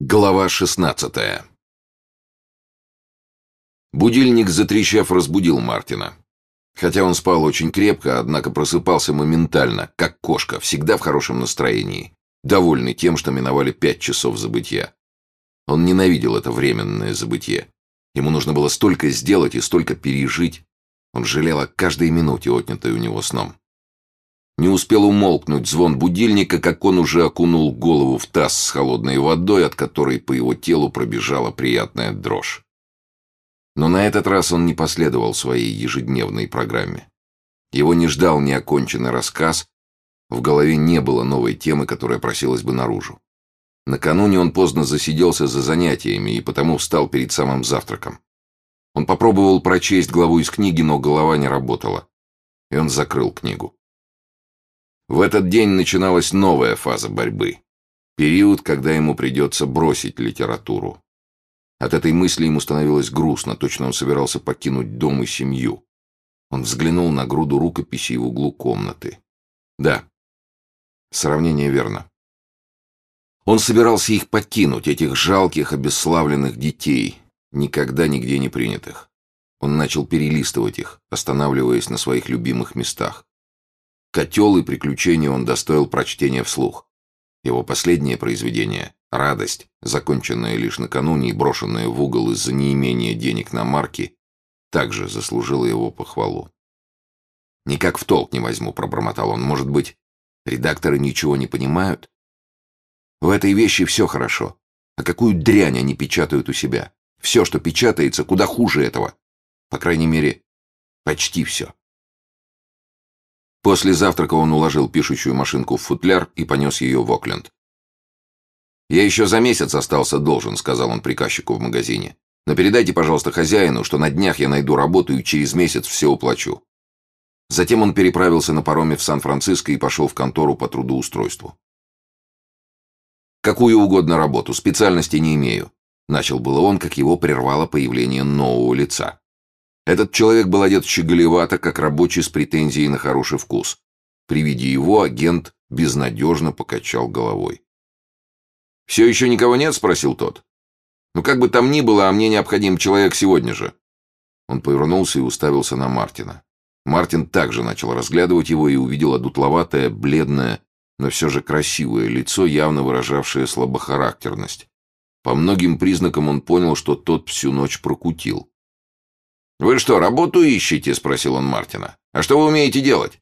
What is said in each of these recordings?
Глава 16 Будильник, затрещав, разбудил Мартина. Хотя он спал очень крепко, однако просыпался моментально, как кошка, всегда в хорошем настроении, довольный тем, что миновали пять часов забытья. Он ненавидел это временное забытье. Ему нужно было столько сделать и столько пережить. Он жалел о каждой минуте, отнятой у него сном. Не успел умолкнуть звон будильника, как он уже окунул голову в таз с холодной водой, от которой по его телу пробежала приятная дрожь. Но на этот раз он не последовал своей ежедневной программе. Его не ждал неоконченный рассказ, в голове не было новой темы, которая просилась бы наружу. Накануне он поздно засиделся за занятиями и потому встал перед самым завтраком. Он попробовал прочесть главу из книги, но голова не работала. И он закрыл книгу. В этот день начиналась новая фаза борьбы. Период, когда ему придется бросить литературу. От этой мысли ему становилось грустно, точно он собирался покинуть дом и семью. Он взглянул на груду рукописей в углу комнаты. Да, сравнение верно. Он собирался их покинуть, этих жалких, обесславленных детей, никогда нигде не принятых. Он начал перелистывать их, останавливаясь на своих любимых местах. Котел и приключения он достоил прочтения вслух. Его последнее произведение «Радость», законченное лишь накануне и брошенное в угол из-за неимения денег на марки, также заслужило его похвалу. «Никак в толк не возьму», — пробормотал он. «Может быть, редакторы ничего не понимают? В этой вещи все хорошо. А какую дрянь они печатают у себя? Все, что печатается, куда хуже этого. По крайней мере, почти все». После завтрака он уложил пишущую машинку в футляр и понес ее в Окленд. «Я еще за месяц остался должен», — сказал он приказчику в магазине. «Но передайте, пожалуйста, хозяину, что на днях я найду работу и через месяц все уплачу». Затем он переправился на пароме в Сан-Франциско и пошел в контору по трудоустройству. «Какую угодно работу, специальности не имею», — начал было он, как его прервало появление нового лица. Этот человек был одет щеголевато, как рабочий с претензией на хороший вкус. При виде его агент безнадежно покачал головой. «Все еще никого нет?» — спросил тот. «Ну, как бы там ни было, а мне необходим человек сегодня же». Он повернулся и уставился на Мартина. Мартин также начал разглядывать его и увидел одутловатое, бледное, но все же красивое лицо, явно выражавшее слабохарактерность. По многим признакам он понял, что тот всю ночь прокутил. «Вы что, работу ищете?» — спросил он Мартина. «А что вы умеете делать?»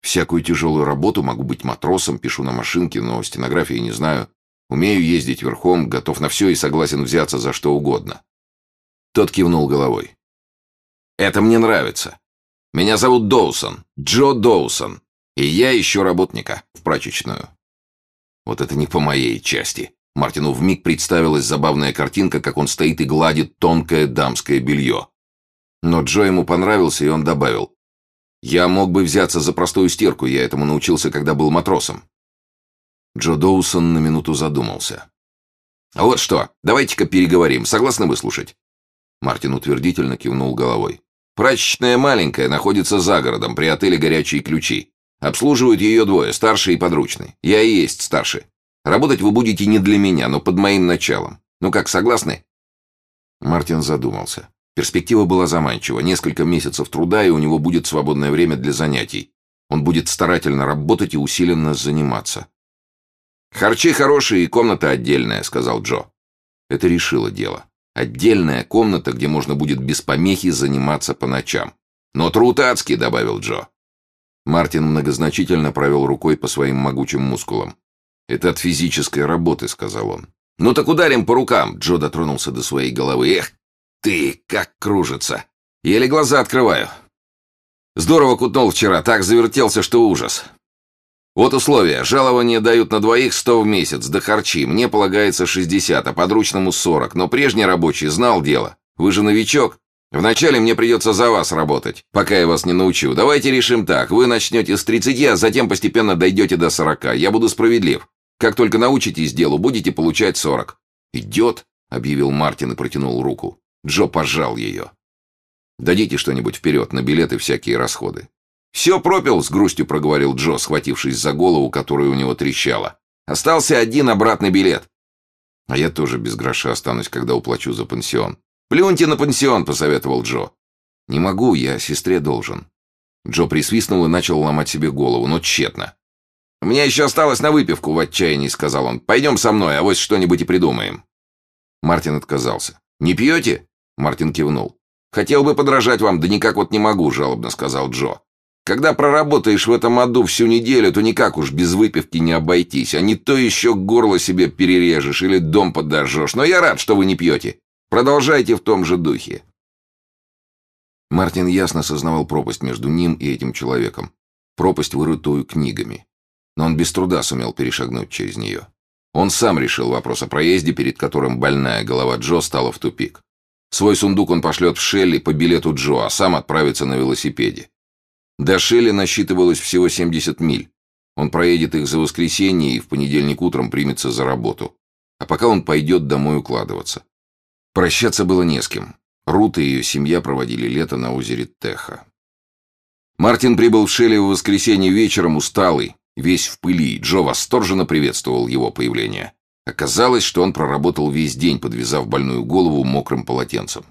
«Всякую тяжелую работу, могу быть матросом, пишу на машинке, но стенографии не знаю. Умею ездить верхом, готов на все и согласен взяться за что угодно». Тот кивнул головой. «Это мне нравится. Меня зовут Доусон, Джо Доусон, и я ищу работника в прачечную». «Вот это не по моей части», Мартину вмиг представилась забавная картинка, как он стоит и гладит тонкое дамское белье. Но Джо ему понравился, и он добавил. «Я мог бы взяться за простую стирку, я этому научился, когда был матросом». Джо Доусон на минуту задумался. «А вот что, давайте-ка переговорим, согласны выслушать?» Мартин утвердительно кивнул головой. «Прачечная маленькая, находится за городом, при отеле «Горячие ключи». Обслуживают ее двое, старший и подручный. Я и есть старший. Работать вы будете не для меня, но под моим началом. Ну как, согласны?» Мартин задумался. Перспектива была заманчива. Несколько месяцев труда, и у него будет свободное время для занятий. Он будет старательно работать и усиленно заниматься. «Харчи хорошие и комната отдельная», — сказал Джо. Это решило дело. Отдельная комната, где можно будет без помехи заниматься по ночам. «Но труд адский», — добавил Джо. Мартин многозначительно провел рукой по своим могучим мускулам. «Это от физической работы», — сказал он. «Ну так ударим по рукам», — Джо дотронулся до своей головы. «Эх, ты, как кружится! Еле глаза открываю. Здорово кутнул вчера, так завертелся, что ужас. Вот условия. Жалование дают на двоих сто в месяц, да харчи. Мне полагается шестьдесят, а подручному сорок. Но прежний рабочий знал дело. Вы же новичок. Вначале мне придется за вас работать, пока я вас не научу. Давайте решим так. Вы начнете с тридцати, а затем постепенно дойдете до сорока. Я буду справедлив. Как только научитесь делу, будете получать сорок». «Идет», — объявил Мартин и протянул руку. Джо пожал ее. «Дадите что-нибудь вперед на билеты всякие расходы». «Все пропил», — с грустью проговорил Джо, схватившись за голову, которая у него трещала. «Остался один обратный билет». А я тоже без гроша останусь, когда уплачу за пансион. «Плюньте на пансион», — посоветовал Джо. «Не могу, я сестре должен». Джо присвистнул и начал ломать себе голову, но тщетно. «У меня еще осталось на выпивку в отчаянии», — сказал он. «Пойдем со мной, а вот что-нибудь и придумаем». Мартин отказался. «Не пьете?» — Мартин кивнул. «Хотел бы подражать вам, да никак вот не могу», — жалобно сказал Джо. «Когда проработаешь в этом аду всю неделю, то никак уж без выпивки не обойтись, а не то еще горло себе перережешь или дом подожжешь. Но я рад, что вы не пьете. Продолжайте в том же духе». Мартин ясно сознавал пропасть между ним и этим человеком. Пропасть, вырытую книгами. Но он без труда сумел перешагнуть через нее. Он сам решил вопрос о проезде, перед которым больная голова Джо стала в тупик. Свой сундук он пошлет в Шелли по билету Джо, а сам отправится на велосипеде. До Шелли насчитывалось всего 70 миль. Он проедет их за воскресенье и в понедельник утром примется за работу. А пока он пойдет домой укладываться. Прощаться было не с кем. Рут и ее семья проводили лето на озере Теха. Мартин прибыл в Шелли в воскресенье вечером усталый, весь в пыли, Джо восторженно приветствовал его появление. Оказалось, что он проработал весь день, подвязав больную голову мокрым полотенцем.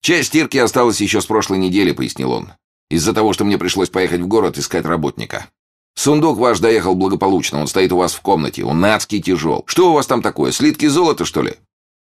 «Часть стирки осталась еще с прошлой недели», — пояснил он. «Из-за того, что мне пришлось поехать в город искать работника. Сундук ваш доехал благополучно, он стоит у вас в комнате, он адский тяжел. Что у вас там такое, слитки золота, что ли?»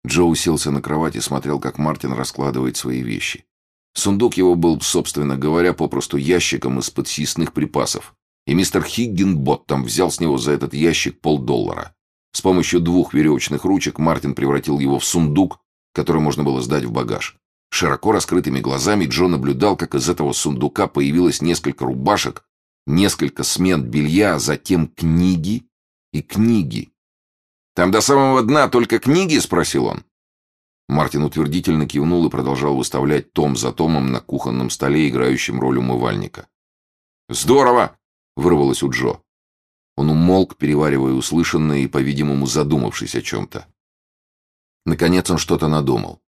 Джо уселся на кровать и смотрел, как Мартин раскладывает свои вещи. Сундук его был, собственно говоря, попросту ящиком из-под съестных припасов, и мистер Хиггинботтом взял с него за этот ящик полдоллара. С помощью двух веревочных ручек Мартин превратил его в сундук, который можно было сдать в багаж. Широко раскрытыми глазами Джо наблюдал, как из этого сундука появилось несколько рубашек, несколько смен белья, затем книги и книги. «Там до самого дна только книги?» — спросил он. Мартин утвердительно кивнул и продолжал выставлять том за томом на кухонном столе, играющем роль умывальника. «Здорово!» — вырвалось у Джо. Он умолк, переваривая услышанное и, по-видимому, задумавшись о чем-то. Наконец он что-то надумал.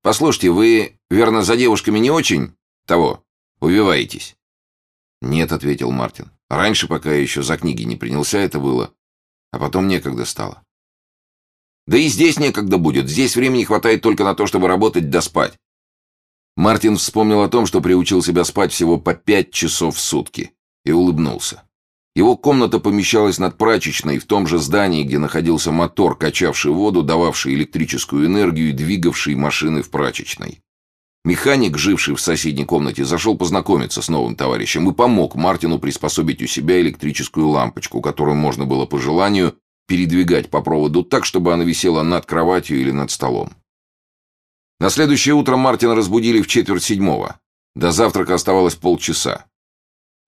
«Послушайте, вы, верно, за девушками не очень того увиваетесь?» «Нет», — ответил Мартин. «Раньше, пока я еще за книги не принялся, это было. А потом некогда стало. Да и здесь некогда будет. Здесь времени хватает только на то, чтобы работать да спать. Мартин вспомнил о том, что приучил себя спать всего по пять часов в сутки, и улыбнулся. Его комната помещалась над прачечной в том же здании, где находился мотор, качавший воду, дававший электрическую энергию и двигавший машины в прачечной. Механик, живший в соседней комнате, зашел познакомиться с новым товарищем и помог Мартину приспособить у себя электрическую лампочку, которую можно было по желанию передвигать по проводу так, чтобы она висела над кроватью или над столом. На следующее утро Мартина разбудили в четверть седьмого. До завтрака оставалось полчаса.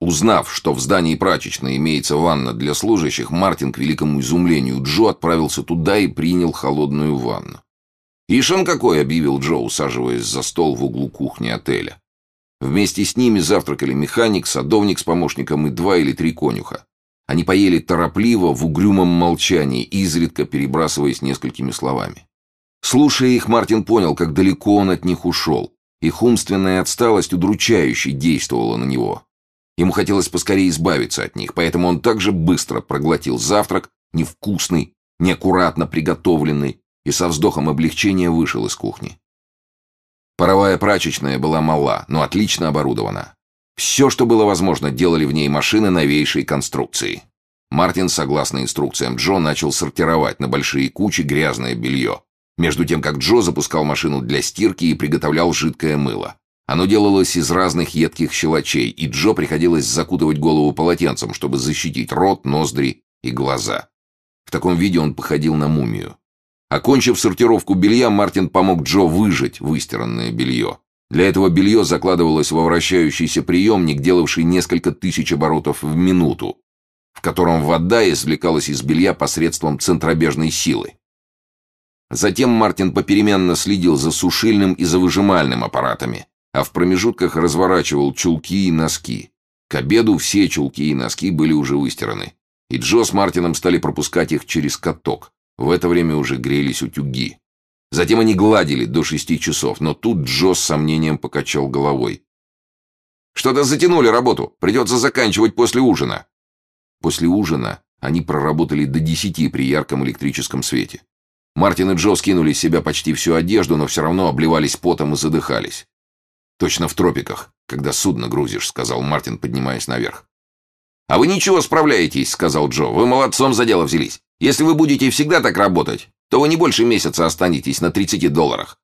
Узнав, что в здании прачечной имеется ванна для служащих, Мартин, к великому изумлению Джо, отправился туда и принял холодную ванну. «Ишь он какой!» — объявил Джо, усаживаясь за стол в углу кухни отеля. Вместе с ними завтракали механик, садовник с помощником и два или три конюха. Они поели торопливо, в угрюмом молчании, изредка перебрасываясь несколькими словами. Слушая их, Мартин понял, как далеко он от них ушел. Их умственная отсталость удручающе действовала на него. Ему хотелось поскорее избавиться от них, поэтому он также быстро проглотил завтрак, невкусный, неаккуратно приготовленный, и со вздохом облегчения вышел из кухни. Паровая прачечная была мала, но отлично оборудована. Все, что было возможно, делали в ней машины новейшей конструкции. Мартин, согласно инструкциям Джо, начал сортировать на большие кучи грязное белье. Между тем, как Джо запускал машину для стирки и приготовлял жидкое мыло. Оно делалось из разных едких щелочей, и Джо приходилось закутывать голову полотенцем, чтобы защитить рот, ноздри и глаза. В таком виде он походил на мумию. Окончив сортировку белья, Мартин помог Джо выжать выстиранное белье. Для этого белье закладывалось во вращающийся приемник, делавший несколько тысяч оборотов в минуту, в котором вода извлекалась из белья посредством центробежной силы. Затем Мартин попеременно следил за сушильным и за выжимальным аппаратами, а в промежутках разворачивал чулки и носки. К обеду все чулки и носки были уже выстираны, и Джо с Мартином стали пропускать их через каток. В это время уже грелись утюги. Затем они гладили до шести часов, но тут Джо с сомнением покачал головой. «Что-то затянули работу. Придется заканчивать после ужина». После ужина они проработали до десяти при ярком электрическом свете. Мартин и Джо скинули с себя почти всю одежду, но все равно обливались потом и задыхались. «Точно в тропиках, когда судно грузишь», — сказал Мартин, поднимаясь наверх. «А вы ничего справляетесь», — сказал Джо. «Вы молодцом за дело взялись. Если вы будете всегда так работать, то вы не больше месяца останетесь на 30 долларах.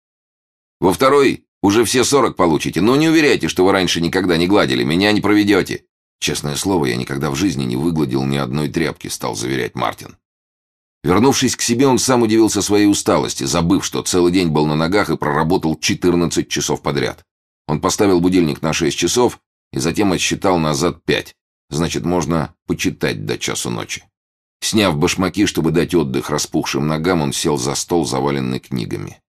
Во второй уже все 40 получите, но не уверяйте, что вы раньше никогда не гладили, меня не проведете». «Честное слово, я никогда в жизни не выгладил ни одной тряпки», — стал заверять Мартин. Вернувшись к себе, он сам удивился своей усталости, забыв, что целый день был на ногах и проработал 14 часов подряд. Он поставил будильник на 6 часов и затем отсчитал назад 5. Значит, можно почитать до часу ночи. Сняв башмаки, чтобы дать отдых распухшим ногам, он сел за стол, заваленный книгами.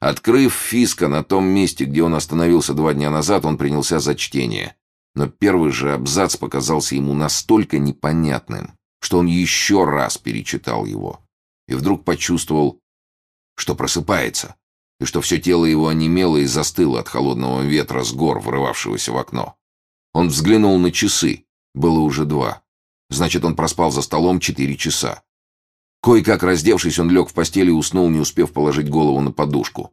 Открыв Фиска на том месте, где он остановился два дня назад, он принялся за чтение. Но первый же абзац показался ему настолько непонятным, что он еще раз перечитал его. И вдруг почувствовал, что просыпается, и что все тело его онемело и застыло от холодного ветра с гор, врывавшегося в окно. Он взглянул на часы. Было уже два. Значит, он проспал за столом четыре часа. Кое-как раздевшись, он лег в постели и уснул, не успев положить голову на подушку.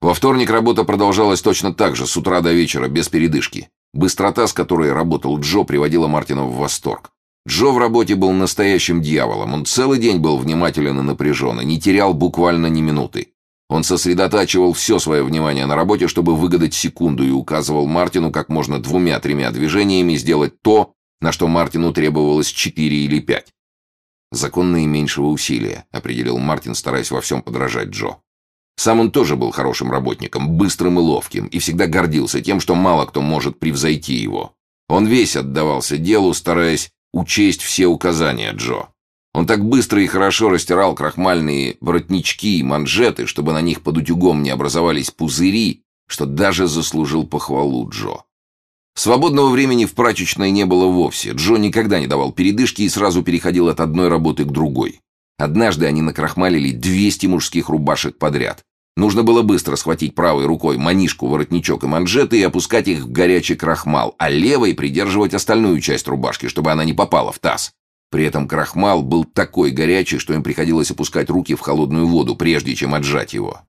Во вторник работа продолжалась точно так же, с утра до вечера, без передышки. Быстрота, с которой работал Джо, приводила Мартина в восторг. Джо в работе был настоящим дьяволом. Он целый день был внимателен и напряжен, и не терял буквально ни минуты. Он сосредотачивал все свое внимание на работе, чтобы выгадать секунду, и указывал Мартину, как можно двумя-тремя движениями сделать то, на что Мартину требовалось четыре или пять. «Закон наименьшего усилия», — определил Мартин, стараясь во всем подражать Джо. Сам он тоже был хорошим работником, быстрым и ловким, и всегда гордился тем, что мало кто может превзойти его. Он весь отдавался делу, стараясь учесть все указания Джо. Он так быстро и хорошо растирал крахмальные воротнички и манжеты, чтобы на них под утюгом не образовались пузыри, что даже заслужил похвалу Джо. Свободного времени в прачечной не было вовсе. Джо никогда не давал передышки и сразу переходил от одной работы к другой. Однажды они накрахмалили 200 мужских рубашек подряд. Нужно было быстро схватить правой рукой манишку, воротничок и манжеты и опускать их в горячий крахмал, а левой придерживать остальную часть рубашки, чтобы она не попала в таз. При этом крахмал был такой горячий, что им приходилось опускать руки в холодную воду, прежде чем отжать его.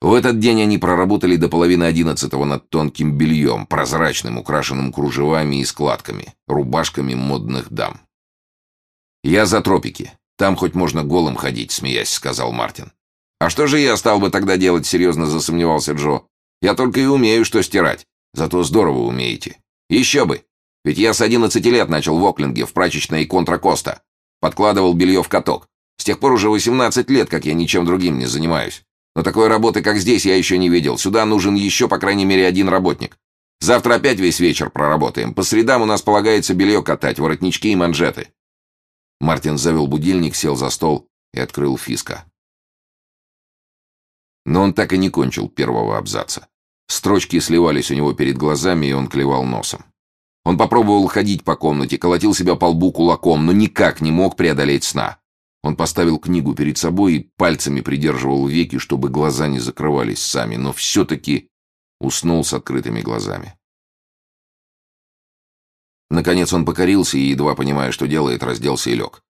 В этот день они проработали до половины одиннадцатого над тонким бельем, прозрачным, украшенным кружевами и складками, рубашками модных дам. «Я за тропики. Там хоть можно голым ходить», — смеясь сказал Мартин. «А что же я стал бы тогда делать?» — серьезно засомневался Джо. «Я только и умею, что стирать. Зато здорово умеете. Еще бы. Ведь я с одиннадцати лет начал в Оклинге, в прачечной контракоста. Подкладывал белье в каток. С тех пор уже восемнадцать лет, как я ничем другим не занимаюсь. Но такой работы, как здесь, я еще не видел. Сюда нужен еще, по крайней мере, один работник. Завтра опять весь вечер проработаем. По средам у нас полагается белье катать, воротнички и манжеты». Мартин завел будильник, сел за стол и открыл фиска. Но он так и не кончил первого абзаца. Строчки сливались у него перед глазами, и он клевал носом. Он попробовал ходить по комнате, колотил себя по лбу кулаком, но никак не мог преодолеть сна. Он поставил книгу перед собой и пальцами придерживал веки, чтобы глаза не закрывались сами, но все-таки уснул с открытыми глазами. Наконец он покорился и, едва понимая, что делает, разделся и лег.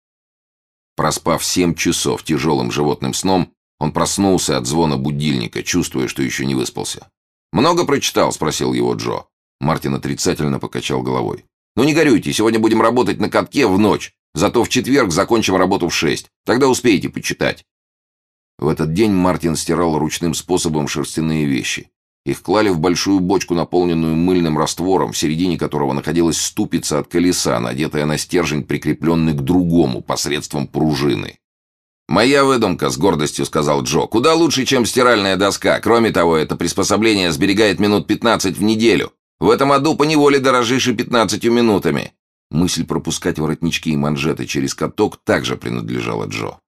Проспав семь часов тяжелым животным сном, он проснулся от звона будильника, чувствуя, что еще не выспался. «Много прочитал?» — спросил его Джо. Мартин отрицательно покачал головой. «Ну не горюйте, сегодня будем работать на катке в ночь, зато в четверг закончим работу в шесть. Тогда успеете почитать». В этот день Мартин стирал ручным способом шерстяные вещи. Их клали в большую бочку, наполненную мыльным раствором, в середине которого находилась ступица от колеса, надетая на стержень, прикрепленный к другому посредством пружины. «Моя выдумка», — с гордостью сказал Джо, — «куда лучше, чем стиральная доска. Кроме того, это приспособление сберегает минут 15 в неделю. В этом аду поневоле дорожишь и 15 минутами». Мысль пропускать воротнички и манжеты через каток также принадлежала Джо.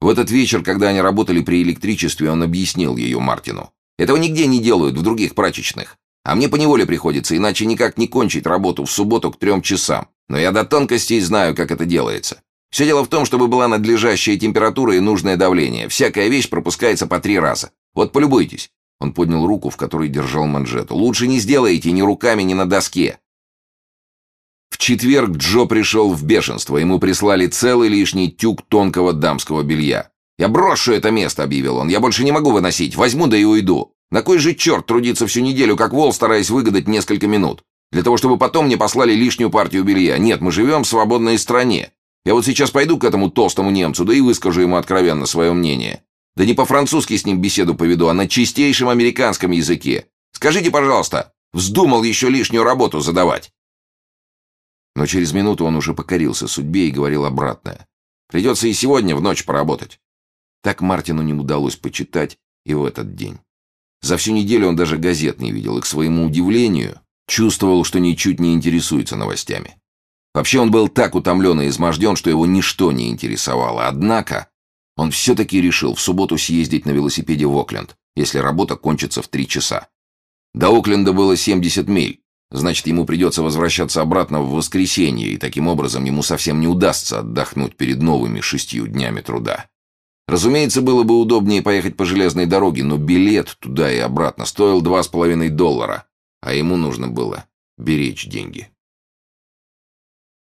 В этот вечер, когда они работали при электричестве, он объяснил ее Мартину. «Этого нигде не делают в других прачечных. А мне поневоле приходится, иначе никак не кончить работу в субботу к трем часам. Но я до тонкостей знаю, как это делается. Все дело в том, чтобы была надлежащая температура и нужное давление. Всякая вещь пропускается по три раза. Вот полюбуйтесь. Он поднял руку, в которой держал манжету. Лучше не сделаете ни руками, ни на доске. В четверг Джо пришел в бешенство. Ему прислали целый лишний тюк тонкого дамского белья. «Я брошу это место», — объявил он. «Я больше не могу выносить. Возьму да и уйду. На кой же черт трудиться всю неделю, как вол, стараясь выгадать несколько минут? Для того, чтобы потом мне послали лишнюю партию белья. Нет, мы живем в свободной стране. Я вот сейчас пойду к этому толстому немцу, да и выскажу ему откровенно свое мнение. Да не по-французски с ним беседу поведу, а на чистейшем американском языке. Скажите, пожалуйста, вздумал еще лишнюю работу задавать?» Но через минуту он уже покорился судьбе и говорил обратное. «Придется и сегодня в ночь поработать». Так Мартину не удалось почитать и в этот день. За всю неделю он даже газет не видел и, к своему удивлению, чувствовал, что ничуть не интересуется новостями. Вообще он был так утомлен и изможден, что его ничто не интересовало. Однако он все-таки решил в субботу съездить на велосипеде в Окленд, если работа кончится в три часа. До Окленда было 70 миль, значит, ему придется возвращаться обратно в воскресенье, и таким образом ему совсем не удастся отдохнуть перед новыми шестью днями труда. Разумеется, было бы удобнее поехать по железной дороге, но билет туда и обратно стоил два с половиной доллара, а ему нужно было беречь деньги.